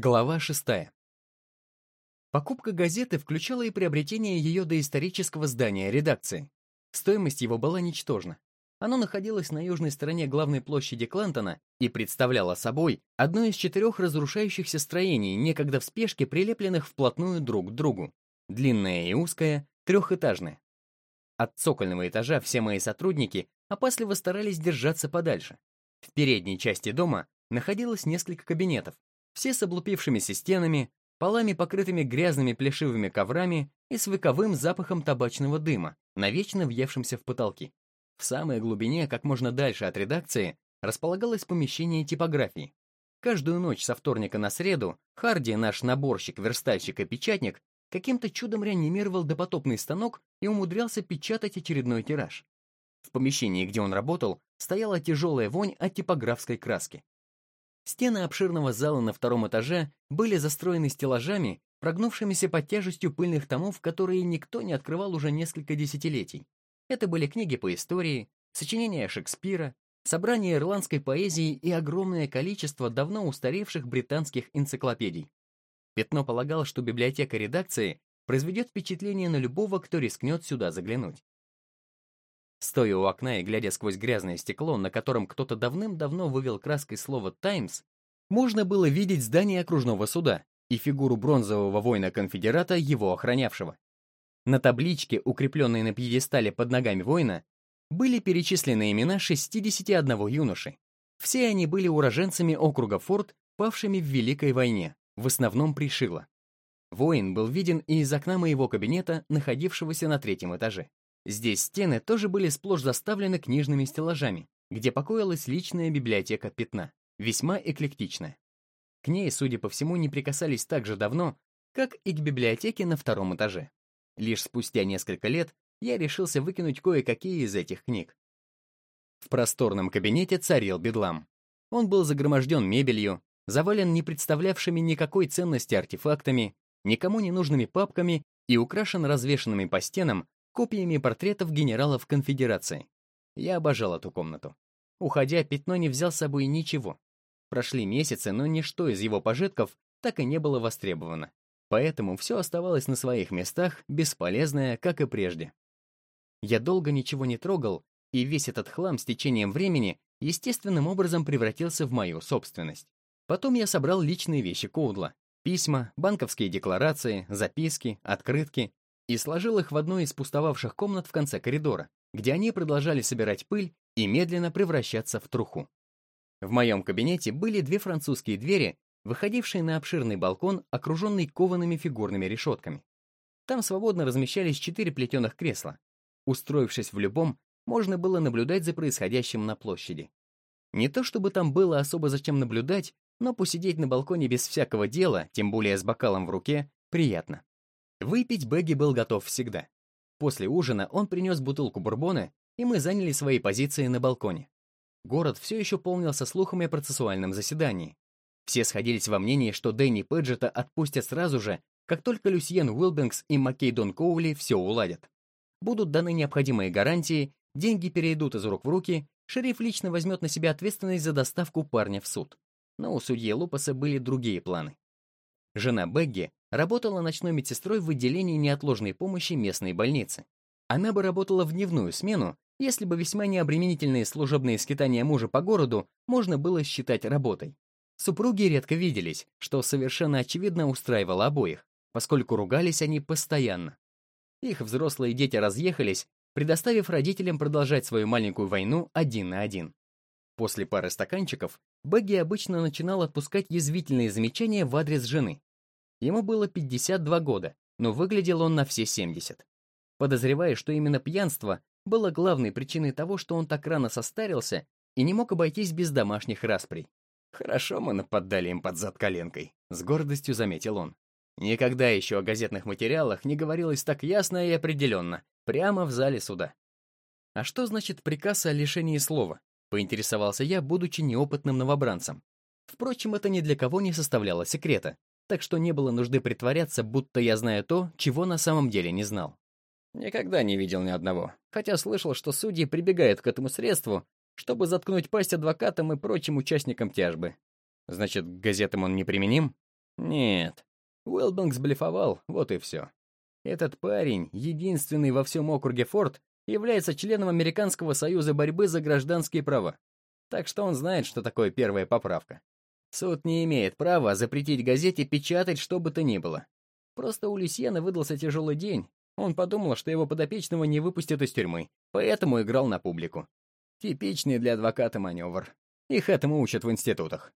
Глава 6. Покупка газеты включала и приобретение ее доисторического здания редакции. Стоимость его была ничтожна. Оно находилось на южной стороне главной площади Клентона и представляло собой одно из четырех разрушающихся строений, некогда в спешке прилепленных вплотную друг к другу. Длинное и узкое, трехэтажное. От цокольного этажа все мои сотрудники опасливо старались держаться подальше. В передней части дома находилось несколько кабинетов, все с облупившимися стенами, полами, покрытыми грязными плешивыми коврами и с выковым запахом табачного дыма, навечно въевшимся в потолки. В самой глубине, как можно дальше от редакции, располагалось помещение типографии. Каждую ночь со вторника на среду Харди, наш наборщик, верстальщик и печатник, каким-то чудом реанимировал допотопный станок и умудрялся печатать очередной тираж. В помещении, где он работал, стояла тяжелая вонь от типографской краски. Стены обширного зала на втором этаже были застроены стеллажами, прогнувшимися под тяжестью пыльных томов, которые никто не открывал уже несколько десятилетий. Это были книги по истории, сочинения Шекспира, собрания ирландской поэзии и огромное количество давно устаревших британских энциклопедий. Пятно полагал, что библиотека редакции произведет впечатление на любого, кто рискнет сюда заглянуть. Стоя у окна и глядя сквозь грязное стекло, на котором кто-то давным-давно вывел краской слово «Таймс», можно было видеть здание окружного суда и фигуру бронзового воина-конфедерата, его охранявшего. На табличке, укрепленной на пьедестале под ногами воина, были перечислены имена 61 юноши. Все они были уроженцами округа Форт, павшими в Великой войне, в основном при Шило. Воин был виден и из окна моего кабинета, находившегося на третьем этаже. Здесь стены тоже были сплошь заставлены книжными стеллажами, где покоилась личная библиотека Пятна, весьма эклектичная. К ней, судя по всему, не прикасались так же давно, как и к библиотеке на втором этаже. Лишь спустя несколько лет я решился выкинуть кое-какие из этих книг. В просторном кабинете царил бедлам. Он был загроможден мебелью, завален не представлявшими никакой ценности артефактами, никому не нужными папками и украшен развешанными по стенам копиями портретов генералов конфедерации. Я обожал эту комнату. Уходя, Пятно не взял с собой ничего. Прошли месяцы, но ничто из его пожитков так и не было востребовано. Поэтому все оставалось на своих местах, бесполезное, как и прежде. Я долго ничего не трогал, и весь этот хлам с течением времени естественным образом превратился в мою собственность. Потом я собрал личные вещи Коудла. Письма, банковские декларации, записки, открытки и сложил их в одну из пустовавших комнат в конце коридора, где они продолжали собирать пыль и медленно превращаться в труху. В моем кабинете были две французские двери, выходившие на обширный балкон, окруженный коваными фигурными решетками. Там свободно размещались четыре плетеных кресла. Устроившись в любом, можно было наблюдать за происходящим на площади. Не то чтобы там было особо зачем наблюдать, но посидеть на балконе без всякого дела, тем более с бокалом в руке, приятно. Выпить Бэгги был готов всегда. После ужина он принес бутылку бурбона, и мы заняли свои позиции на балконе. Город все еще полнился слухами о процессуальном заседании. Все сходились во мнении, что Дэнни Пэджета отпустят сразу же, как только Люсьен Уилбенкс и Маккейдон Коули все уладят. Будут даны необходимые гарантии, деньги перейдут из рук в руки, шериф лично возьмет на себя ответственность за доставку парня в суд. Но у судьи Лупаса были другие планы. Жена Бегги работала ночной медсестрой в отделении неотложной помощи местной больницы. Она бы работала в дневную смену, если бы весьма необременительные служебные скитания мужа по городу можно было считать работой. Супруги редко виделись, что совершенно очевидно устраивало обоих, поскольку ругались они постоянно. Их взрослые дети разъехались, предоставив родителям продолжать свою маленькую войну один на один. После пары стаканчиков Бэгги обычно начинал отпускать язвительные замечания в адрес жены. Ему было 52 года, но выглядел он на все 70. Подозревая, что именно пьянство было главной причиной того, что он так рано состарился и не мог обойтись без домашних расприй. «Хорошо мы нападали им под зад коленкой», — с гордостью заметил он. Никогда еще о газетных материалах не говорилось так ясно и определенно, прямо в зале суда. А что значит приказ о лишении слова? Поинтересовался я, будучи неопытным новобранцем. Впрочем, это ни для кого не составляло секрета, так что не было нужды притворяться, будто я знаю то, чего на самом деле не знал. Никогда не видел ни одного, хотя слышал, что судьи прибегают к этому средству, чтобы заткнуть пасть адвокатам и прочим участникам тяжбы. Значит, к газетам он неприменим? Нет, Уэлбанкс блефовал, вот и все. Этот парень, единственный во всем округе Форд, является членом Американского союза борьбы за гражданские права. Так что он знает, что такое первая поправка. Суд не имеет права запретить газете печатать что бы то ни было. Просто у Люсьена выдался тяжелый день. Он подумал, что его подопечного не выпустят из тюрьмы, поэтому играл на публику. Типичный для адвоката маневр. Их этому учат в институтах.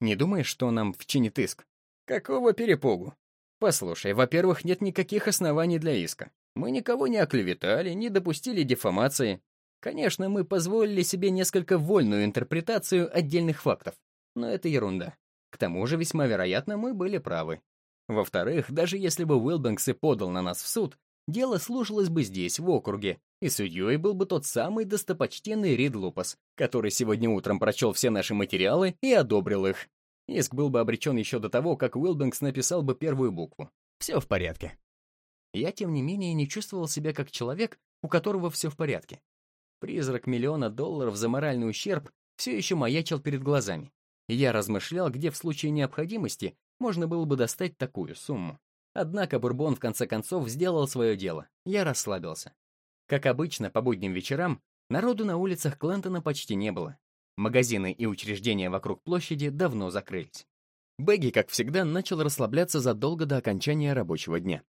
Не думаешь, что нам вчинит иск? Какого перепугу? Послушай, во-первых, нет никаких оснований для иска. Мы никого не оклеветали, не допустили дефамации. Конечно, мы позволили себе несколько вольную интерпретацию отдельных фактов, но это ерунда. К тому же, весьма вероятно, мы были правы. Во-вторых, даже если бы Уилбэнкс и подал на нас в суд, дело слушалось бы здесь, в округе, и судьей был бы тот самый достопочтенный Рид Лупас, который сегодня утром прочел все наши материалы и одобрил их. Иск был бы обречен еще до того, как Уилбэнкс написал бы первую букву. Все в порядке. Я, тем не менее, не чувствовал себя как человек, у которого все в порядке. Призрак миллиона долларов за моральный ущерб все еще маячил перед глазами. Я размышлял, где в случае необходимости можно было бы достать такую сумму. Однако Бурбон в конце концов сделал свое дело. Я расслабился. Как обычно, по будним вечерам народу на улицах Клентона почти не было. Магазины и учреждения вокруг площади давно закрылись. Бэгги, как всегда, начал расслабляться задолго до окончания рабочего дня.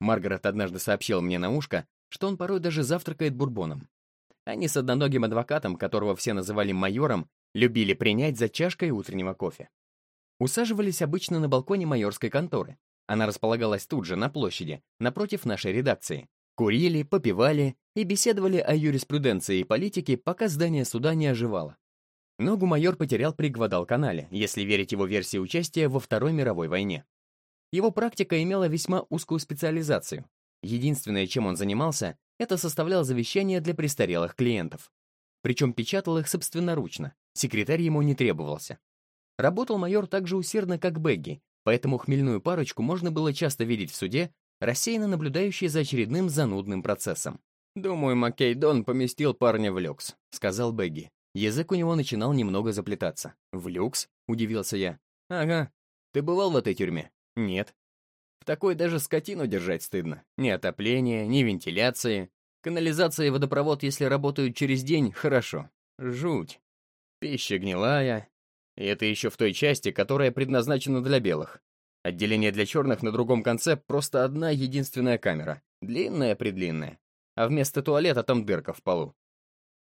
Маргарет однажды сообщил мне на ушко, что он порой даже завтракает бурбоном. Они с одноногим адвокатом, которого все называли майором, любили принять за чашкой утреннего кофе. Усаживались обычно на балконе майорской конторы. Она располагалась тут же, на площади, напротив нашей редакции. Курили, попивали и беседовали о юриспруденции и политике, пока здание суда не оживало. Ногу майор потерял при Гвадалканале, если верить его версии участия во Второй мировой войне. Его практика имела весьма узкую специализацию. Единственное, чем он занимался, это составлял завещания для престарелых клиентов. Причем печатал их собственноручно, секретарь ему не требовался. Работал майор так же усердно, как Бегги, поэтому хмельную парочку можно было часто видеть в суде, рассеянно наблюдающей за очередным занудным процессом. «Думаю, Маккей Дон поместил парня в люкс», — сказал Бегги. Язык у него начинал немного заплетаться. «В люкс?» — удивился я. «Ага. Ты бывал в этой тюрьме?» «Нет». «В такой даже скотину держать стыдно. Ни отопления, ни вентиляции. Канализация и водопровод, если работают через день, хорошо. Жуть. Пища гнилая. И это еще в той части, которая предназначена для белых. Отделение для черных на другом конце просто одна единственная камера. Длинная-предлинная. А вместо туалета там дырка в полу.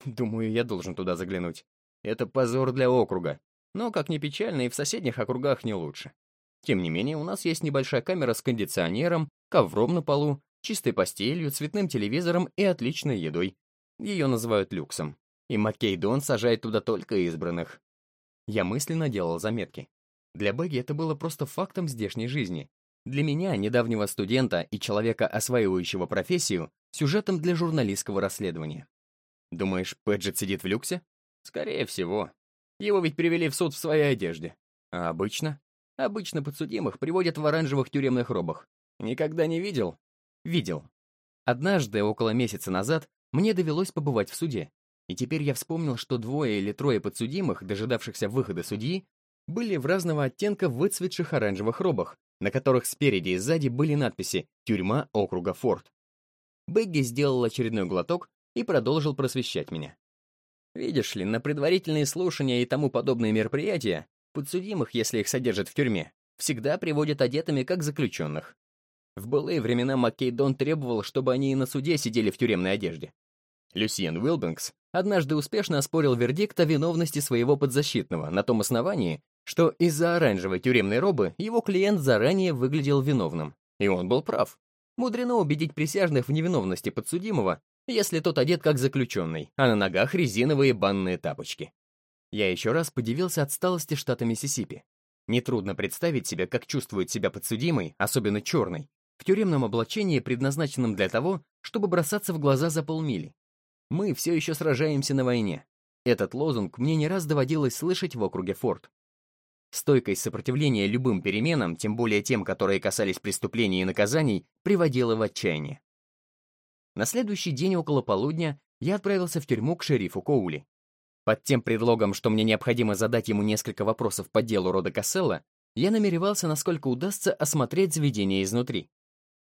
Думаю, я должен туда заглянуть. Это позор для округа. Но, как ни печально, и в соседних округах не лучше. Тем не менее, у нас есть небольшая камера с кондиционером, ковром на полу, чистой постелью, цветным телевизором и отличной едой. Ее называют люксом. И Маккейдон сажает туда только избранных. Я мысленно делал заметки. Для Бэгги это было просто фактом здешней жизни. Для меня, недавнего студента и человека, осваивающего профессию, сюжетом для журналистского расследования. Думаешь, Пэджет сидит в люксе? Скорее всего. Его ведь привели в суд в своей одежде. А обычно? Обычно подсудимых приводят в оранжевых тюремных робах. Никогда не видел? Видел. Однажды, около месяца назад, мне довелось побывать в суде. И теперь я вспомнил, что двое или трое подсудимых, дожидавшихся выхода судьи, были в разного оттенка выцветших оранжевых робах, на которых спереди и сзади были надписи «Тюрьма округа Форт». Бэгги сделал очередной глоток и продолжил просвещать меня. Видишь ли, на предварительные слушания и тому подобные мероприятия подсудимых, если их содержат в тюрьме, всегда приводят одетыми как заключенных. В былые времена Маккейдон требовал, чтобы они и на суде сидели в тюремной одежде. Люсьен Уилбенкс однажды успешно оспорил вердикт о виновности своего подзащитного на том основании, что из-за оранжевой тюремной робы его клиент заранее выглядел виновным. И он был прав. Мудрено убедить присяжных в невиновности подсудимого, если тот одет как заключенный, а на ногах резиновые банные тапочки. Я еще раз подивился отсталости штата Миссисипи. Нетрудно представить себе, как чувствует себя подсудимый, особенно черный, в тюремном облачении, предназначенном для того, чтобы бросаться в глаза за полмили. Мы все еще сражаемся на войне. Этот лозунг мне не раз доводилось слышать в округе Форт. Стойкость сопротивления любым переменам, тем более тем, которые касались преступлений и наказаний, приводила в отчаяние. На следующий день около полудня я отправился в тюрьму к шерифу Коули. Под тем предлогом, что мне необходимо задать ему несколько вопросов по делу рода Касселла, я намеревался, насколько удастся, осмотреть заведение изнутри.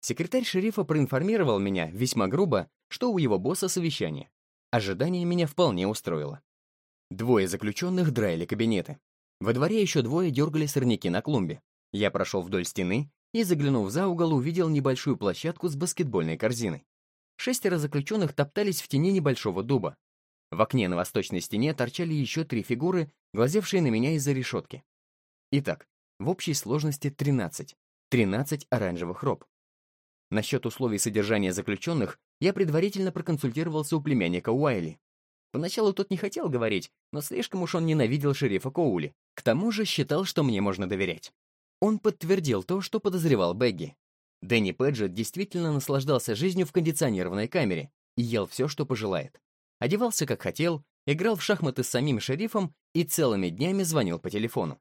Секретарь шерифа проинформировал меня, весьма грубо, что у его босса совещание. Ожидание меня вполне устроило. Двое заключенных драили кабинеты. Во дворе еще двое дергали сорняки на клумбе. Я прошел вдоль стены и, заглянув за угол, увидел небольшую площадку с баскетбольной корзиной. Шестеро заключенных топтались в тени небольшого дуба. В окне на восточной стене торчали еще три фигуры, глазевшие на меня из-за решетки. Итак, в общей сложности 13. 13 оранжевых роб. Насчет условий содержания заключенных я предварительно проконсультировался у племянника Уайли. Поначалу тот не хотел говорить, но слишком уж он ненавидел шерифа Коули. К тому же считал, что мне можно доверять. Он подтвердил то, что подозревал Бегги. Дэнни Пэджет действительно наслаждался жизнью в кондиционированной камере и ел все, что пожелает. Одевался как хотел, играл в шахматы с самим шерифом и целыми днями звонил по телефону.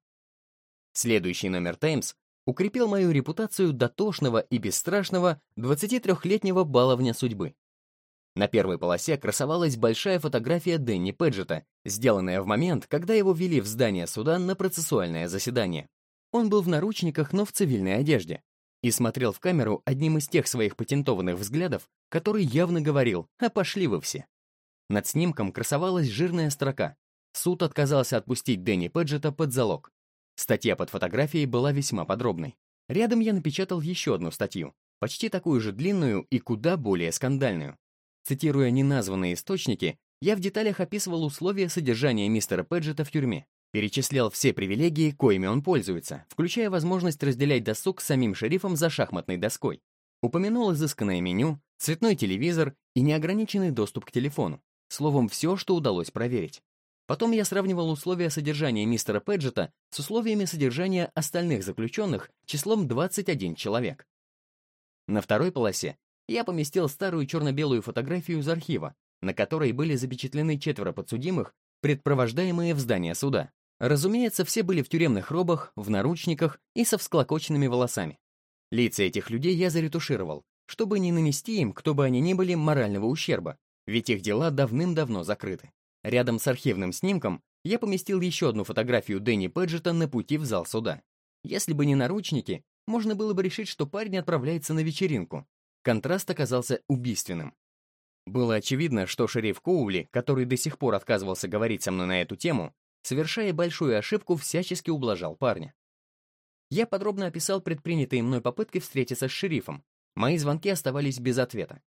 Следующий номер «Таймс» укрепил мою репутацию дотошного и бесстрашного 23-летнего баловня судьбы. На первой полосе красовалась большая фотография Дэнни Пэджета, сделанная в момент, когда его вели в здание суда на процессуальное заседание. Он был в наручниках, но в цивильной одежде и смотрел в камеру одним из тех своих патентованных взглядов, который явно говорил «А пошли вы все». Над снимком красовалась жирная строка. Суд отказался отпустить Дэнни Пэджета под залог. Статья под фотографией была весьма подробной. Рядом я напечатал еще одну статью, почти такую же длинную и куда более скандальную. Цитируя неназванные источники, я в деталях описывал условия содержания мистера Пэджета в тюрьме. Перечислял все привилегии, коими он пользуется, включая возможность разделять досуг с самим шерифом за шахматной доской. Упомянул изысканное меню, цветной телевизор и неограниченный доступ к телефону. Словом, все, что удалось проверить. Потом я сравнивал условия содержания мистера Пэджета с условиями содержания остальных заключенных числом 21 человек. На второй полосе я поместил старую черно-белую фотографию из архива, на которой были запечатлены четверо подсудимых, предпровождаемые в здание суда. Разумеется, все были в тюремных робах, в наручниках и со всклокоченными волосами. Лица этих людей я заретушировал, чтобы не нанести им, кто бы они ни были, морального ущерба, ведь их дела давным-давно закрыты. Рядом с архивным снимком я поместил еще одну фотографию Дэнни Пэджета на пути в зал суда. Если бы не наручники, можно было бы решить, что парень отправляется на вечеринку. Контраст оказался убийственным. Было очевидно, что шериф Коули, который до сих пор отказывался говорить со мной на эту тему, совершая большую ошибку, всячески ублажал парня. Я подробно описал предпринятые мной попытки встретиться с шерифом. Мои звонки оставались без ответа.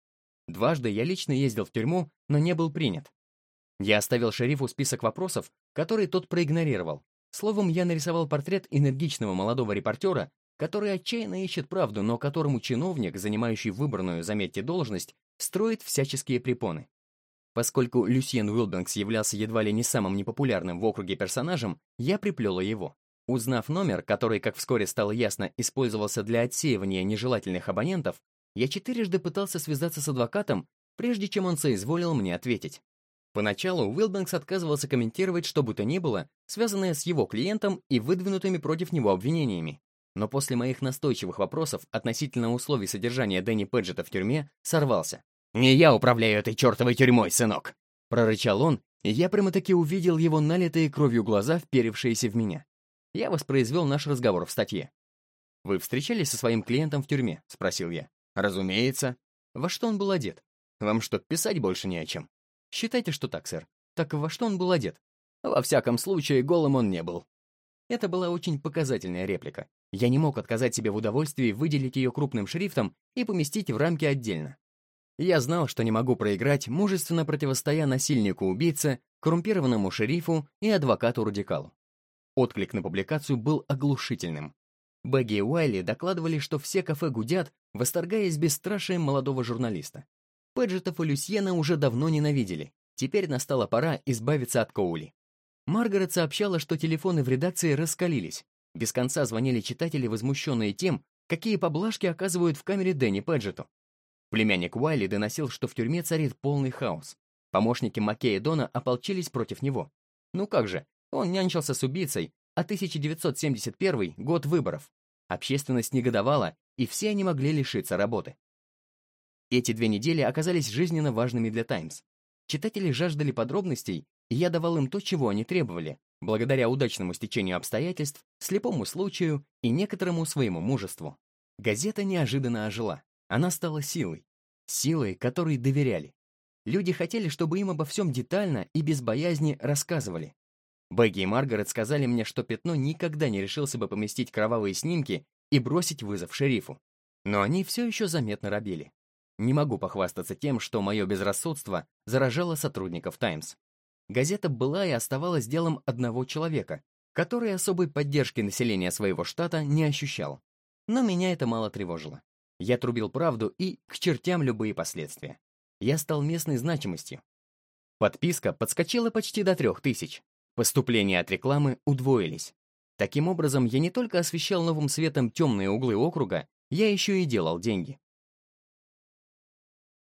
Дважды я лично ездил в тюрьму, но не был принят. Я оставил шерифу список вопросов, которые тот проигнорировал. Словом, я нарисовал портрет энергичного молодого репортера, который отчаянно ищет правду, но которому чиновник, занимающий выбранную, заметьте, должность, строит всяческие препоны. Поскольку Люсьен Уилбенкс являлся едва ли не самым непопулярным в округе персонажем, я приплела его. Узнав номер, который, как вскоре стало ясно, использовался для отсеивания нежелательных абонентов, я четырежды пытался связаться с адвокатом, прежде чем он соизволил мне ответить. Поначалу Уилбенкс отказывался комментировать что бы то ни было, связанное с его клиентом и выдвинутыми против него обвинениями. Но после моих настойчивых вопросов относительно условий содержания Дэнни Пэджета в тюрьме сорвался. «Не я управляю этой чертовой тюрьмой, сынок!» Прорычал он, и я прямо-таки увидел его налитые кровью глаза, вперевшиеся в меня. Я воспроизвел наш разговор в статье. «Вы встречались со своим клиентом в тюрьме?» — спросил я. «Разумеется». «Во что он был одет? Вам что, писать больше не о чем?» «Считайте, что так, сэр. Так во что он был одет?» «Во всяком случае, голым он не был». Это была очень показательная реплика. Я не мог отказать себе в удовольствии выделить ее крупным шрифтом и поместить в рамки отдельно. Я знал, что не могу проиграть, мужественно противостоя насильнику-убийце, коррумпированному шерифу и адвокату-радикалу. Отклик на публикацию был оглушительным. Бэгги и Уайли докладывали, что все кафе гудят, восторгаясь бесстрашием молодого журналиста. Пэджетов и Люсьена уже давно ненавидели. Теперь настала пора избавиться от Коули. Маргарет сообщала, что телефоны в редакции раскалились. Без конца звонили читатели, возмущенные тем, какие поблажки оказывают в камере Дэнни Пэджету. Племянник Уайли доносил, что в тюрьме царит полный хаос. Помощники Маккея Дона ополчились против него. Ну как же, он нянчился с убийцей, а 1971 — год выборов. Общественность негодовала, и все они могли лишиться работы. Эти две недели оказались жизненно важными для «Таймс». Читатели жаждали подробностей, и я давал им то, чего они требовали, благодаря удачному стечению обстоятельств, слепому случаю и некоторому своему мужеству. Газета неожиданно ожила. Она стала силой. Силой, которой доверяли. Люди хотели, чтобы им обо всем детально и без боязни рассказывали. Бэгги и Маргарет сказали мне, что Пятно никогда не решился бы поместить кровавые снимки и бросить вызов шерифу. Но они все еще заметно робели. Не могу похвастаться тем, что мое безрассудство заражало сотрудников «Таймс». Газета была и оставалась делом одного человека, который особой поддержки населения своего штата не ощущал. Но меня это мало тревожило. Я трубил правду и к чертям любые последствия. Я стал местной значимостью. Подписка подскочила почти до трех тысяч. Поступления от рекламы удвоились. Таким образом, я не только освещал новым светом темные углы округа, я еще и делал деньги.